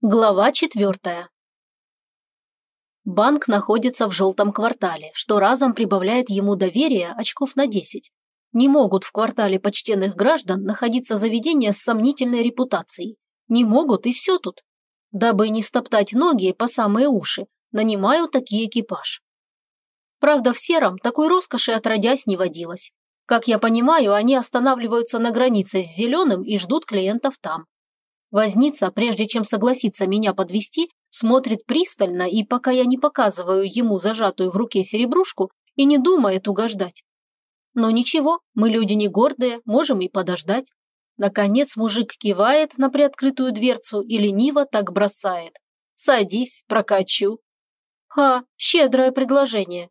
Глава четвертая. Банк находится в желтом квартале, что разом прибавляет ему доверия очков на 10. Не могут в квартале почтенных граждан находиться заведения с сомнительной репутацией. Не могут и все тут. Дабы не стоптать ноги по самые уши, нанимаю такие экипаж. Правда, в сером такой роскоши отродясь не водилось. Как я понимаю, они останавливаются на границе с зеленым и ждут клиентов там. Возница, прежде чем согласиться меня подвести, смотрит пристально и пока я не показываю ему зажатую в руке серебрушку и не думает угождать. Но ничего, мы люди не гордые, можем и подождать. Наконец мужик кивает на приоткрытую дверцу и лениво так бросает. «Садись, прокачу». Ха, щедрое предложение.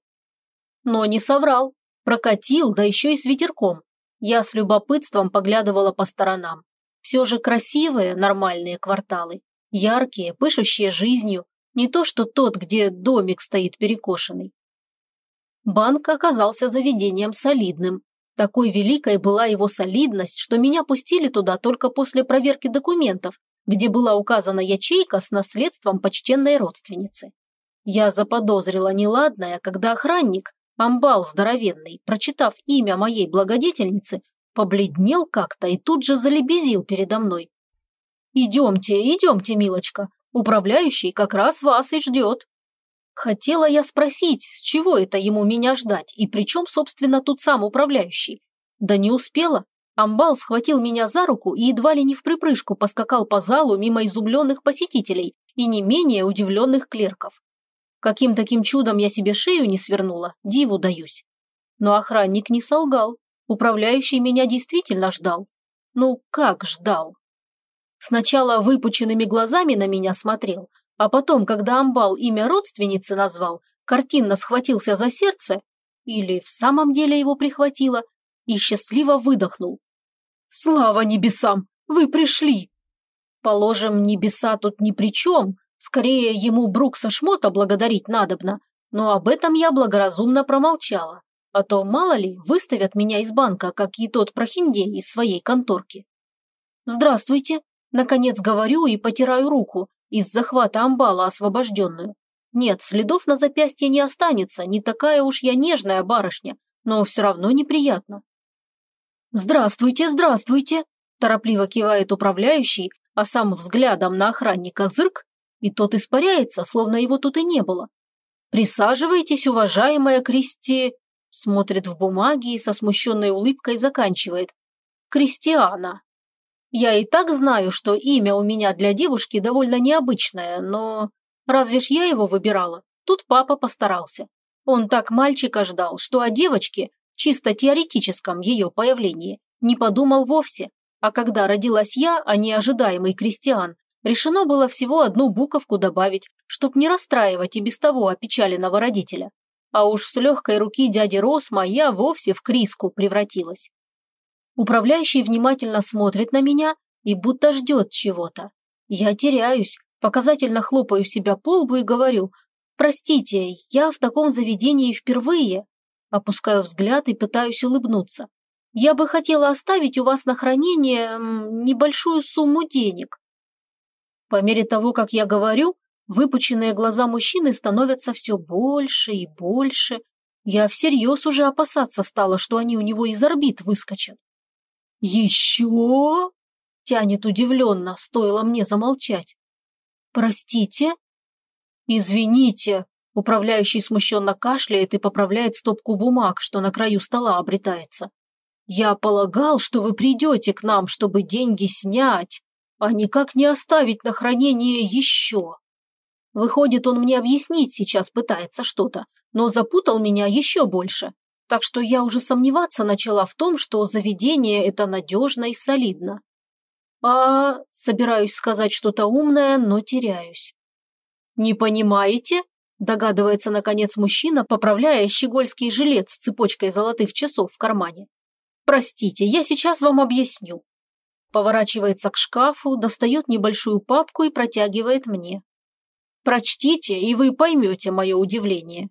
Но не соврал. Прокатил, да еще и с ветерком. Я с любопытством поглядывала по сторонам. Все же красивые, нормальные кварталы, яркие, пышущие жизнью, не то что тот, где домик стоит перекошенный. Банк оказался заведением солидным. Такой великой была его солидность, что меня пустили туда только после проверки документов, где была указана ячейка с наследством почтенной родственницы. Я заподозрила неладное, когда охранник, амбал здоровенный, прочитав имя моей благодетельницы, Побледнел как-то и тут же залебезил передо мной. «Идемте, идемте, милочка, управляющий как раз вас и ждет». Хотела я спросить, с чего это ему меня ждать, и при чем, собственно, тут сам управляющий. Да не успела. Амбал схватил меня за руку и едва ли не в припрыжку поскакал по залу мимо изумленных посетителей и не менее удивленных клерков. Каким таким чудом я себе шею не свернула, диву даюсь. Но охранник не солгал. Управляющий меня действительно ждал. Ну, как ждал? Сначала выпученными глазами на меня смотрел, а потом, когда амбал имя родственницы назвал, картинно схватился за сердце, или в самом деле его прихватило, и счастливо выдохнул. «Слава небесам! Вы пришли!» Положим, небеса тут ни при чем, скорее ему Брукса Шмота благодарить надобно, но об этом я благоразумно промолчала. А то, мало ли, выставят меня из банка, как и тот прохиндей из своей конторки. «Здравствуйте!» Наконец говорю и потираю руку, из захвата амбала освобожденную. Нет, следов на запястье не останется, не такая уж я нежная барышня, но все равно неприятно. «Здравствуйте, здравствуйте!» торопливо кивает управляющий, а сам взглядом на охранника зырк, и тот испаряется, словно его тут и не было. «Присаживайтесь, уважаемая Кристи...» Смотрит в бумаги и со смущенной улыбкой заканчивает. Кристиана. Я и так знаю, что имя у меня для девушки довольно необычное, но... Разве ж я его выбирала? Тут папа постарался. Он так мальчика ждал, что о девочке, чисто теоретическом ее появлении, не подумал вовсе. А когда родилась я, а не ожидаемый крестьян, решено было всего одну буковку добавить, чтоб не расстраивать и без того опечаленного родителя а уж с легкой руки дяди Росма я вовсе в Криску превратилась. Управляющий внимательно смотрит на меня и будто ждет чего-то. Я теряюсь, показательно хлопаю себя по лбу и говорю «Простите, я в таком заведении впервые». Опускаю взгляд и пытаюсь улыбнуться. Я бы хотела оставить у вас на хранение небольшую сумму денег. По мере того, как я говорю, Выпученные глаза мужчины становятся все больше и больше. Я всерьез уже опасаться стала, что они у него из орбит выскочат. «Еще?» – тянет удивленно, стоило мне замолчать. «Простите?» «Извините», – управляющий смущенно кашляет и поправляет стопку бумаг, что на краю стола обретается. «Я полагал, что вы придете к нам, чтобы деньги снять, а никак не оставить на хранение еще». Выходит, он мне объяснить сейчас пытается что-то, но запутал меня еще больше. Так что я уже сомневаться начала в том, что заведение это надежно и солидно. А собираюсь сказать что-то умное, но теряюсь. «Не понимаете?» – догадывается, наконец, мужчина, поправляя щегольский жилет с цепочкой золотых часов в кармане. «Простите, я сейчас вам объясню». Поворачивается к шкафу, достает небольшую папку и протягивает мне. Прочтите, и вы поймете мое удивление.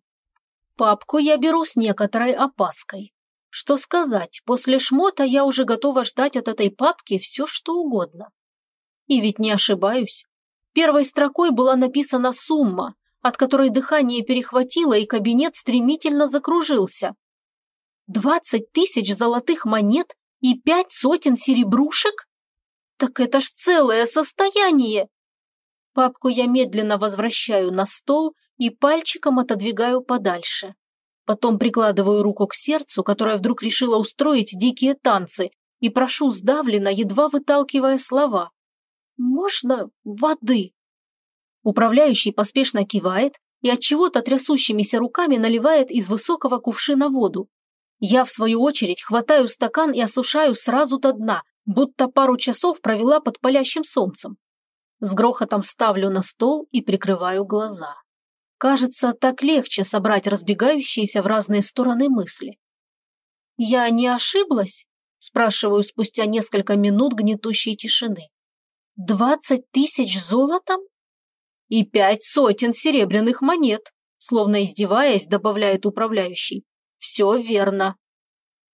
Папку я беру с некоторой опаской. Что сказать, после шмота я уже готова ждать от этой папки все, что угодно. И ведь не ошибаюсь. Первой строкой была написана сумма, от которой дыхание перехватило и кабинет стремительно закружился. Двадцать тысяч золотых монет и пять сотен серебрушек? Так это ж целое состояние! Папку я медленно возвращаю на стол и пальчиком отодвигаю подальше. Потом прикладываю руку к сердцу, которое вдруг решило устроить дикие танцы, и прошу сдавленно, едва выталкивая слова. «Можно воды?» Управляющий поспешно кивает и от чего-то трясущимися руками наливает из высокого кувшина воду. Я, в свою очередь, хватаю стакан и осушаю сразу до дна, будто пару часов провела под палящим солнцем. С грохотом ставлю на стол и прикрываю глаза. Кажется, так легче собрать разбегающиеся в разные стороны мысли. «Я не ошиблась?» – спрашиваю спустя несколько минут гнетущей тишины. «Двадцать тысяч золотом?» «И пять сотен серебряных монет», словно издеваясь, добавляет управляющий. «Все верно».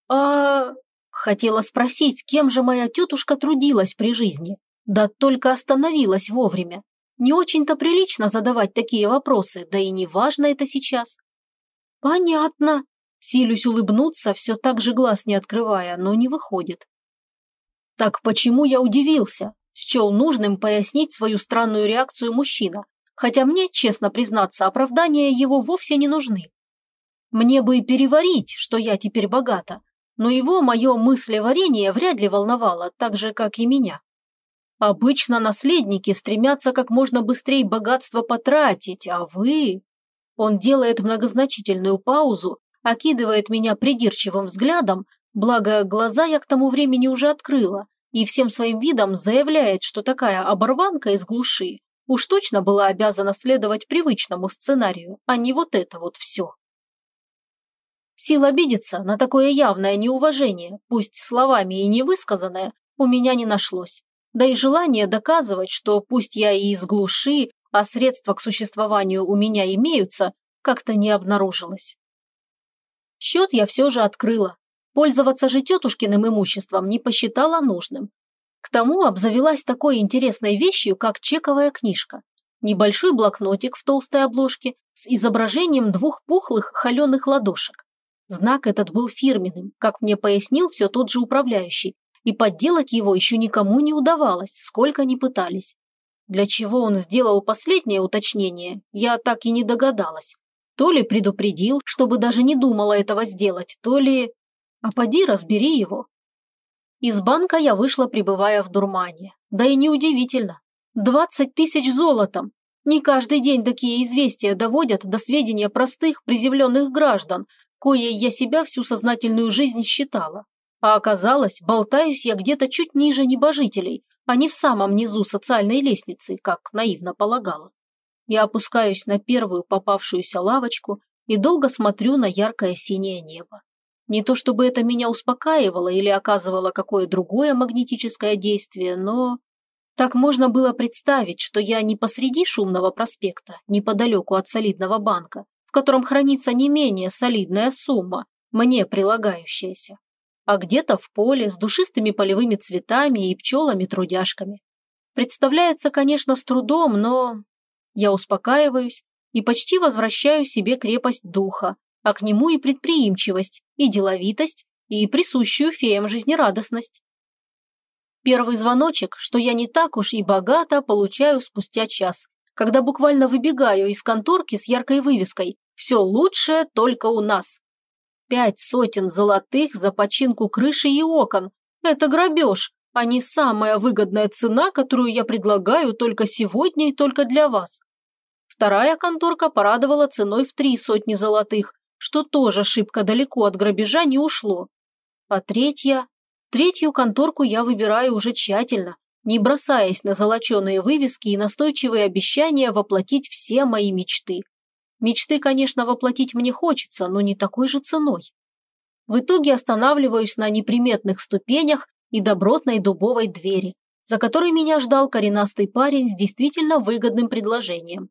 «А...» Хотела спросить, кем же моя тетушка трудилась при жизни. Да только остановилась вовремя. Не очень-то прилично задавать такие вопросы, да и не важно это сейчас. Понятно. Силюсь улыбнуться, все так же глаз не открывая, но не выходит. Так почему я удивился? Счел нужным пояснить свою странную реакцию мужчина, хотя мне, честно признаться, оправдания его вовсе не нужны. Мне бы и переварить, что я теперь богата, но его мое мыслеварение вряд ли волновало, так же, как и меня. Обычно наследники стремятся как можно быстрее богатство потратить, а вы... Он делает многозначительную паузу, окидывает меня придирчивым взглядом, благо глаза я к тому времени уже открыла, и всем своим видом заявляет, что такая оборванка из глуши уж точно была обязана следовать привычному сценарию, а не вот это вот все. Сил обидеться на такое явное неуважение, пусть словами и не высказанное, у меня не нашлось. Да и желание доказывать, что пусть я и из глуши, а средства к существованию у меня имеются, как-то не обнаружилось. Счет я все же открыла. Пользоваться же тетушкиным имуществом не посчитала нужным. К тому обзавелась такой интересной вещью, как чековая книжка. Небольшой блокнотик в толстой обложке с изображением двух пухлых холеных ладошек. Знак этот был фирменным, как мне пояснил все тот же управляющий, и подделать его еще никому не удавалось, сколько ни пытались. Для чего он сделал последнее уточнение, я так и не догадалась. То ли предупредил, чтобы даже не думала этого сделать, то ли... А поди разбери его. Из банка я вышла, пребывая в дурмане. Да и неудивительно. Двадцать тысяч золотом. Не каждый день такие известия доводят до сведения простых, приземленных граждан, кое я себя всю сознательную жизнь считала. А оказалось, болтаюсь я где-то чуть ниже небожителей, а не в самом низу социальной лестницы, как наивно полагала. Я опускаюсь на первую попавшуюся лавочку и долго смотрю на яркое синее небо. Не то чтобы это меня успокаивало или оказывало какое другое магнетическое действие, но... Так можно было представить, что я не посреди шумного проспекта, неподалеку от солидного банка, в котором хранится не менее солидная сумма, мне прилагающаяся, а где-то в поле с душистыми полевыми цветами и пчелами-трудяшками. Представляется, конечно, с трудом, но я успокаиваюсь и почти возвращаю себе крепость духа, а к нему и предприимчивость, и деловитость, и присущую феям жизнерадостность. Первый звоночек, что я не так уж и богато получаю спустя час, когда буквально выбегаю из конторки с яркой вывеской «Все лучшее только у нас». Пять сотен золотых за починку крыши и окон. Это грабеж, а не самая выгодная цена, которую я предлагаю только сегодня и только для вас. Вторая конторка порадовала ценой в три сотни золотых, что тоже шибко далеко от грабежа не ушло. А третья... Третью конторку я выбираю уже тщательно, не бросаясь на золоченые вывески и настойчивые обещания воплотить все мои мечты. Мечты, конечно, воплотить мне хочется, но не такой же ценой. В итоге останавливаюсь на неприметных ступенях и добротной дубовой двери, за которой меня ждал коренастый парень с действительно выгодным предложением.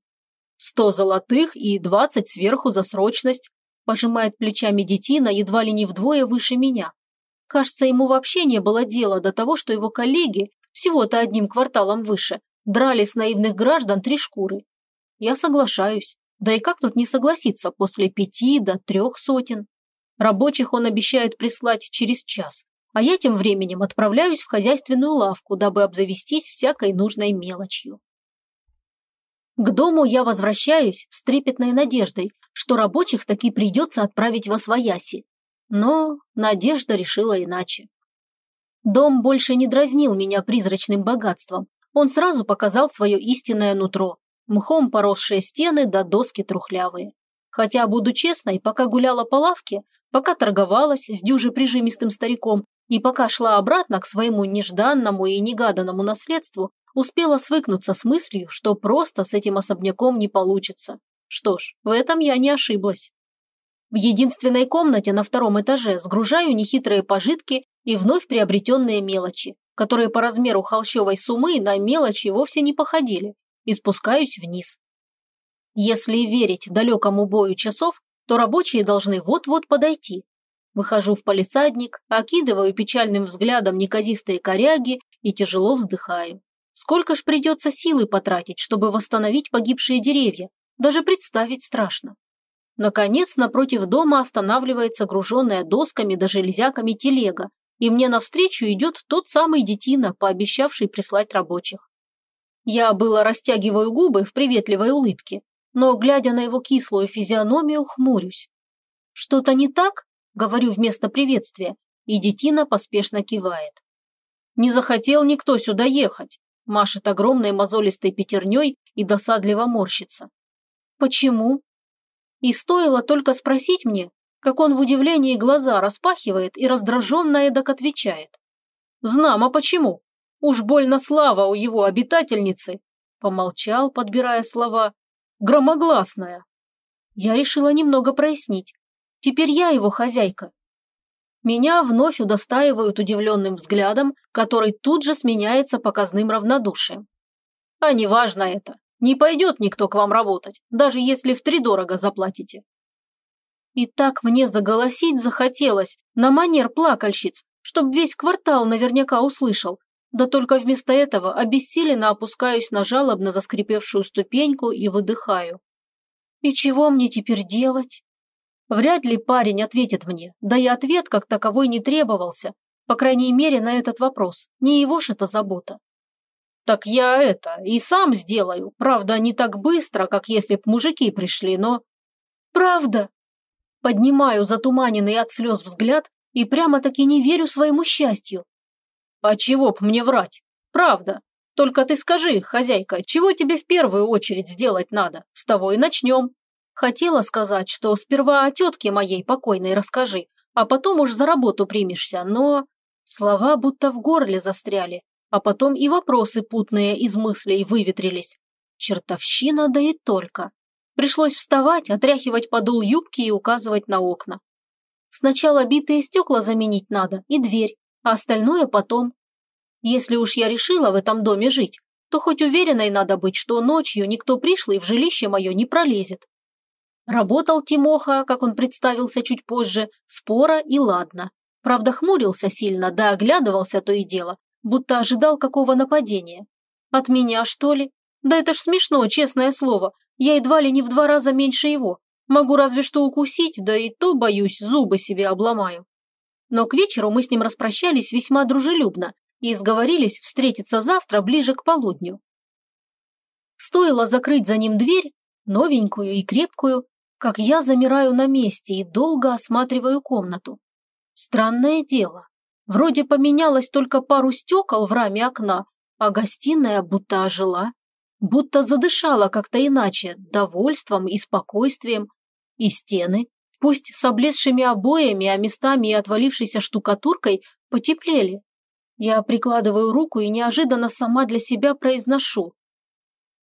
«Сто золотых и двадцать сверху за срочность», пожимает плечами детина едва ли не вдвое выше меня. Кажется, ему вообще не было дела до того, что его коллеги, всего-то одним кварталом выше, Драли с наивных граждан три шкуры. Я соглашаюсь. Да и как тут не согласиться после пяти до трех сотен? Рабочих он обещает прислать через час, а я тем временем отправляюсь в хозяйственную лавку, дабы обзавестись всякой нужной мелочью. К дому я возвращаюсь с трепетной надеждой, что рабочих таки придется отправить во свояси. Но Надежда решила иначе. Дом больше не дразнил меня призрачным богатством. Он сразу показал свое истинное нутро. Мхом поросшие стены да доски трухлявые. Хотя, буду честной, пока гуляла по лавке, пока торговалась с дюже прижимистым стариком и пока шла обратно к своему нежданному и негаданному наследству, успела свыкнуться с мыслью, что просто с этим особняком не получится. Что ж, в этом я не ошиблась. В единственной комнате на втором этаже сгружаю нехитрые пожитки и вновь приобретенные мелочи, которые по размеру холщовой суммы на мелочи вовсе не походили, и спускаюсь вниз. Если верить далекому бою часов, то рабочие должны вот-вот подойти. Выхожу в палисадник, окидываю печальным взглядом неказистые коряги и тяжело вздыхаю. Сколько ж придется силы потратить, чтобы восстановить погибшие деревья? Даже представить страшно. Наконец, напротив дома останавливается груженная досками да железяками телега, и мне навстречу идет тот самый детина, пообещавший прислать рабочих. Я было растягиваю губы в приветливой улыбке, но, глядя на его кислую физиономию, хмурюсь. «Что-то не так?» – говорю вместо приветствия, и детина поспешно кивает. «Не захотел никто сюда ехать», – машет огромной мозолистой пятерней и досадливо морщится. «Почему?» И стоило только спросить мне, как он в удивлении глаза распахивает и раздраженно эдак отвечает. «Знамо почему. Уж больно слава у его обитательницы!» Помолчал, подбирая слова. «Громогласная!» Я решила немного прояснить. Теперь я его хозяйка. Меня вновь удостаивают удивленным взглядом, который тут же сменяется показным равнодушием. А неважно это. Не пойдет никто к вам работать, даже если втридорого заплатите. И так мне заголосить захотелось, на манер плакальщиц, чтоб весь квартал наверняка услышал. Да только вместо этого обессиленно опускаюсь на жалобно заскрипевшую ступеньку и выдыхаю. И чего мне теперь делать? Вряд ли парень ответит мне, да и ответ как таковой не требовался, по крайней мере на этот вопрос, не его ж это забота. Так я это и сам сделаю, правда, не так быстро, как если б мужики пришли, но... Правда, Поднимаю затуманенный от слез взгляд и прямо-таки не верю своему счастью. А чего б мне врать? Правда. Только ты скажи, хозяйка, чего тебе в первую очередь сделать надо? С того и начнем. Хотела сказать, что сперва о тетке моей покойной расскажи, а потом уж за работу примешься, но... Слова будто в горле застряли, а потом и вопросы путные из мыслей выветрились. Чертовщина, да и только. Пришлось вставать, отряхивать подол юбки и указывать на окна. Сначала битые стекла заменить надо и дверь, а остальное потом. Если уж я решила в этом доме жить, то хоть уверенной надо быть, что ночью никто пришлый в жилище мое не пролезет. Работал Тимоха, как он представился чуть позже, спора и ладно. Правда, хмурился сильно, да оглядывался то и дело, будто ожидал какого нападения. От меня, что ли? Да это ж смешно, честное слово. Я едва ли не в два раза меньше его. Могу разве что укусить, да и то, боюсь, зубы себе обломаю. Но к вечеру мы с ним распрощались весьма дружелюбно и сговорились встретиться завтра ближе к полудню. Стоило закрыть за ним дверь, новенькую и крепкую, как я замираю на месте и долго осматриваю комнату. Странное дело. Вроде поменялось только пару стекол в раме окна, а гостиная будто ожила будто задышала как-то иначе, довольством и спокойствием. И стены, пусть с облезшими обоями, а местами и отвалившейся штукатуркой, потеплели. Я прикладываю руку и неожиданно сама для себя произношу.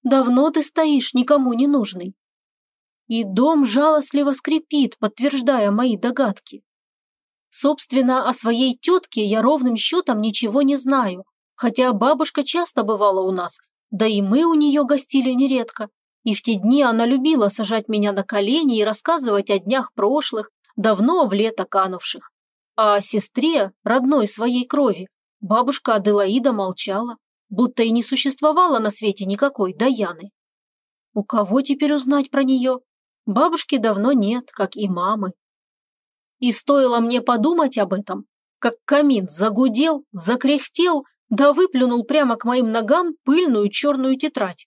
«Давно ты стоишь, никому не нужный». И дом жалостливо скрипит, подтверждая мои догадки. Собственно, о своей тетке я ровным счетом ничего не знаю, хотя бабушка часто бывала у нас да и мы у нее гостили нередко. И в те дни она любила сажать меня на колени и рассказывать о днях прошлых, давно в лето канувших. А о сестре, родной своей крови, бабушка Аделаида молчала. будто и не существовало на свете никакой Даяны. У кого теперь узнать про нее? Бабушки давно нет, как и мамы. И стоило мне подумать об этом, как камин загудел, закряхтел, да выплюнул прямо к моим ногам пыльную черную тетрадь.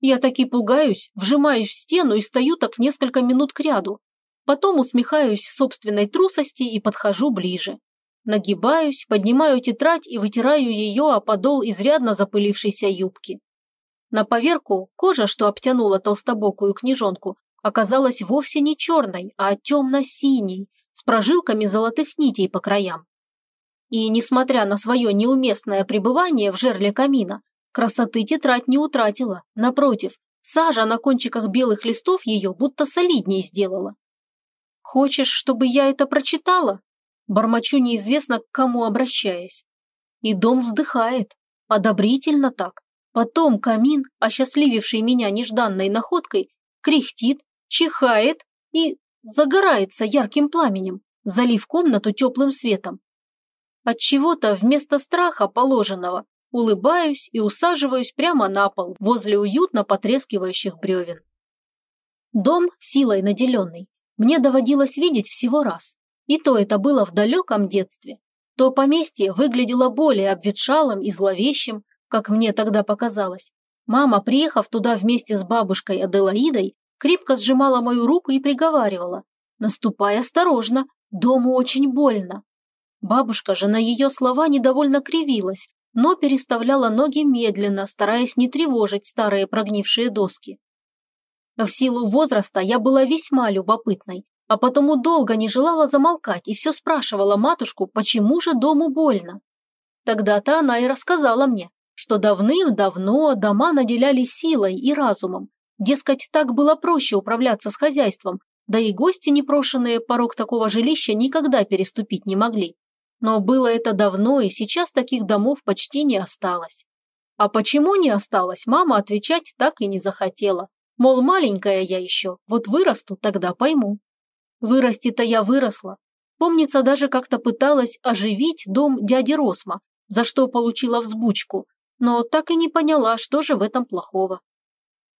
Я таки пугаюсь, вжимаюсь в стену и стою так несколько минут кряду. Потом усмехаюсь собственной трусости и подхожу ближе. Нагибаюсь, поднимаю тетрадь и вытираю ее о подол изрядно запылившейся юбки. На поверку кожа, что обтянула толстобокую книжонку, оказалась вовсе не черной, а темно-синей, с прожилками золотых нитей по краям. И, несмотря на свое неуместное пребывание в жерле камина, красоты тетрадь не утратила. Напротив, сажа на кончиках белых листов ее будто солиднее сделала. «Хочешь, чтобы я это прочитала?» Бормочу неизвестно к кому обращаясь. И дом вздыхает, одобрительно так. Потом камин, осчастлививший меня нежданной находкой, кряхтит, чихает и загорается ярким пламенем, залив комнату теплым светом. От чего-то вместо страха положенного улыбаюсь и усаживаюсь прямо на пол возле уютно потрескивающих бревен. Дом, силой наделенный, мне доводилось видеть всего раз. И то это было в далеком детстве. То поместье выглядело более обветшалым и зловещим, как мне тогда показалось. Мама, приехав туда вместе с бабушкой Аделаидой, крепко сжимала мою руку и приговаривала. «Наступай осторожно, дому очень больно». Бабушка же на ее слова недовольно кривилась, но переставляла ноги медленно, стараясь не тревожить старые прогнившие доски. В силу возраста я была весьма любопытной, а потому долго не желала замолкать и все спрашивала матушку, почему же дому больно. Тогда-то она и рассказала мне, что давным-давно дома наделяли силой и разумом. Дескать, так было проще управляться с хозяйством, да и гости непрошенные порог такого жилища никогда переступить не могли. Но было это давно, и сейчас таких домов почти не осталось. А почему не осталось, мама отвечать так и не захотела. Мол, маленькая я еще, вот вырасту, тогда пойму. Вырасти-то я выросла. Помнится, даже как-то пыталась оживить дом дяди Росма, за что получила взбучку, но так и не поняла, что же в этом плохого.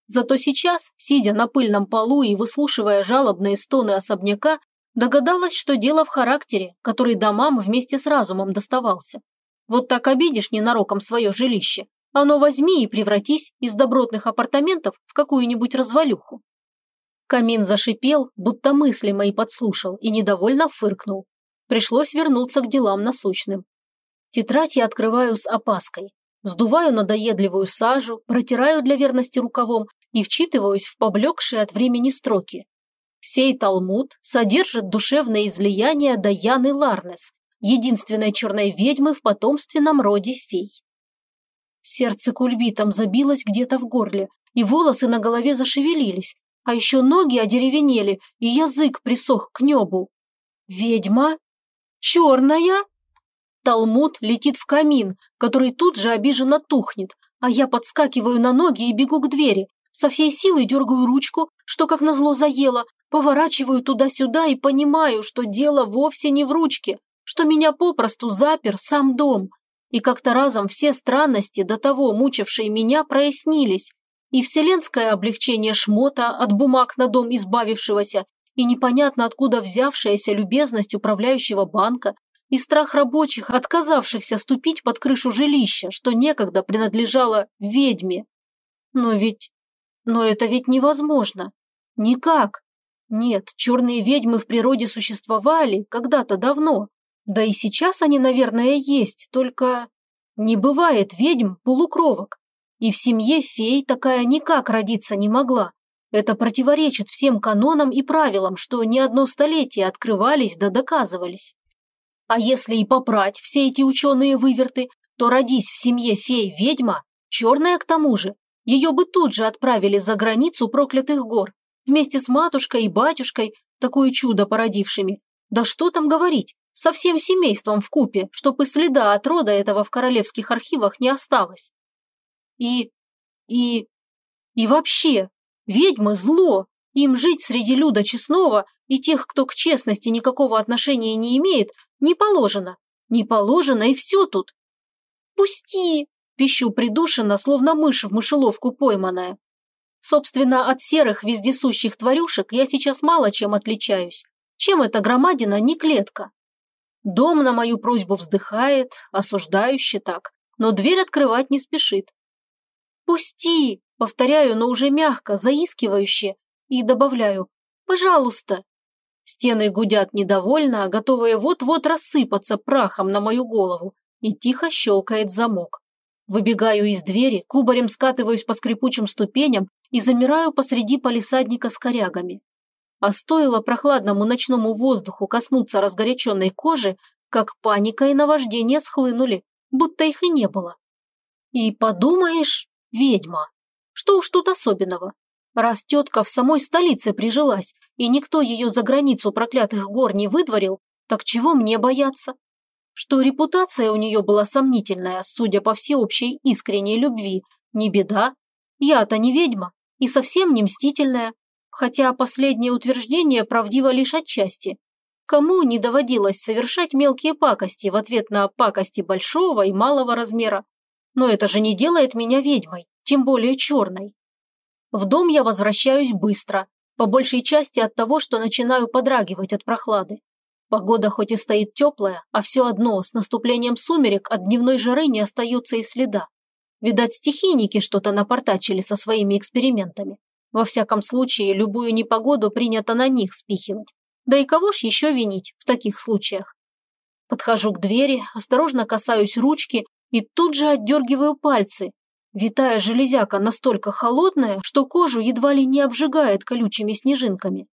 Зато сейчас, сидя на пыльном полу и выслушивая жалобные стоны особняка, догадалась, что дело в характере, который домам вместе с разумом доставался. Вот так обидишь ненароком свое жилище, оно возьми и превратись из добротных апартаментов в какую-нибудь развалюху. Камин зашипел, будто мысли мои подслушал и недовольно фыркнул. Пришлось вернуться к делам насущным. Тетрадь я открываю с опаской. Сдуваю надоедливую сажу, протираю для верности рукавом и вчитываюсь в поблекшие от времени строки. Сей Талмуд содержит душевное излияние Даяны Ларнес, единственной черной ведьмы в потомственном роде фей. Сердце кульбитом забилось где-то в горле, и волосы на голове зашевелились, а еще ноги одеревенели, и язык присох к небу. Ведьма? Черная? Талмуд летит в камин, который тут же обиженно тухнет, а я подскакиваю на ноги и бегу к двери. Со всей силы дергаю ручку, что как назло заело, поворачиваю туда-сюда и понимаю, что дело вовсе не в ручке, что меня попросту запер сам дом. И как-то разом все странности, до того мучившие меня, прояснились. И вселенское облегчение шмота от бумаг на дом избавившегося, и непонятно откуда взявшаяся любезность управляющего банка, и страх рабочих, отказавшихся ступить под крышу жилища, что некогда принадлежало ведьме. Но ведь... Но это ведь невозможно. Никак. Нет, черные ведьмы в природе существовали когда-то давно. Да и сейчас они, наверное, есть, только... Не бывает ведьм полукровок. И в семье фей такая никак родиться не могла. Это противоречит всем канонам и правилам, что не одно столетие открывались да доказывались. А если и попрать все эти ученые-выверты, то родись в семье фей ведьма, черная к тому же, ее бы тут же отправили за границу проклятых гор, вместе с матушкой и батюшкой, такое чудо породившими. Да что там говорить, со всем семейством в купе, чтоб и следа от рода этого в королевских архивах не осталось. И... и... и вообще, ведьмы зло, им жить среди люда честного и тех, кто к честности никакого отношения не имеет, не положено. Не положено и все тут. «Пусти!» пищу придушенно, словно мышь в мышеловку пойманная. Собственно, от серых вездесущих тварюшек я сейчас мало чем отличаюсь. Чем эта громадина не клетка? Дом на мою просьбу вздыхает, осуждающе так, но дверь открывать не спешит. «Пусти!» – повторяю, но уже мягко, заискивающе, и добавляю «пожалуйста». Стены гудят недовольно, готовые вот-вот рассыпаться прахом на мою голову, и тихо щелкает замок. Выбегаю из двери, кубарем скатываюсь по скрипучим ступеням и замираю посреди палисадника с корягами. А стоило прохладному ночному воздуху коснуться разгоряченной кожи, как паника и наваждение схлынули, будто их и не было. И подумаешь, ведьма. Что уж тут особенного? Раз тетка в самой столице прижилась, и никто ее за границу проклятых гор не выдворил, так чего мне бояться? Что репутация у нее была сомнительная, судя по всеобщей искренней любви, не беда. Я-то не ведьма и совсем не мстительная, хотя последнее утверждение правдиво лишь отчасти. Кому не доводилось совершать мелкие пакости в ответ на пакости большого и малого размера? Но это же не делает меня ведьмой, тем более черной. В дом я возвращаюсь быстро, по большей части от того, что начинаю подрагивать от прохлады. Погода хоть и стоит теплая, а все одно, с наступлением сумерек от дневной жары не остается и следа. Видать, стихийники что-то напортачили со своими экспериментами. Во всяком случае, любую непогоду принято на них спихивать. Да и кого ж еще винить в таких случаях? Подхожу к двери, осторожно касаюсь ручки и тут же отдергиваю пальцы. Витая железяка настолько холодная, что кожу едва ли не обжигает колючими снежинками.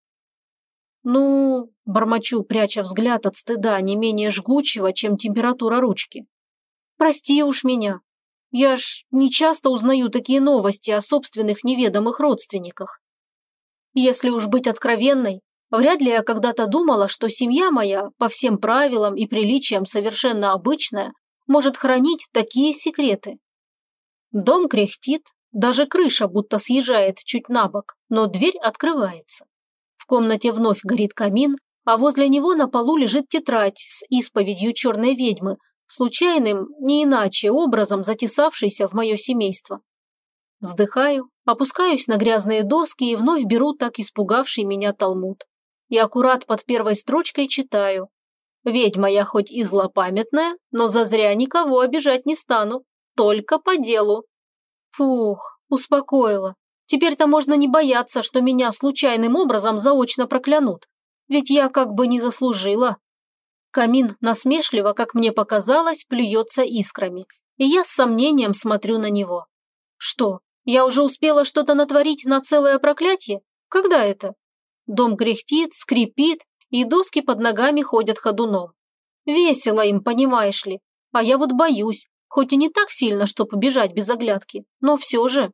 «Ну...» – бормочу, пряча взгляд от стыда, не менее жгучего, чем температура ручки. «Прости уж меня. Я ж не часто узнаю такие новости о собственных неведомых родственниках. Если уж быть откровенной, вряд ли я когда-то думала, что семья моя, по всем правилам и приличиям совершенно обычная, может хранить такие секреты. Дом кряхтит, даже крыша будто съезжает чуть на бок, но дверь открывается. В комнате вновь горит камин, а возле него на полу лежит тетрадь с исповедью черной ведьмы, случайным, не иначе, образом затесавшейся в мое семейство. Вздыхаю, опускаюсь на грязные доски и вновь беру так испугавший меня талмуд. И аккурат под первой строчкой читаю. «Ведьма я хоть и злопамятная, но зазря никого обижать не стану, только по делу». Фух, успокоила. Теперь-то можно не бояться, что меня случайным образом заочно проклянут. Ведь я как бы не заслужила. Камин насмешливо, как мне показалось, плюется искрами, и я с сомнением смотрю на него. Что, я уже успела что-то натворить на целое проклятие? Когда это? Дом кряхтит, скрипит, и доски под ногами ходят ходуном. Весело им, понимаешь ли, а я вот боюсь, хоть и не так сильно, чтобы бежать без оглядки, но все же.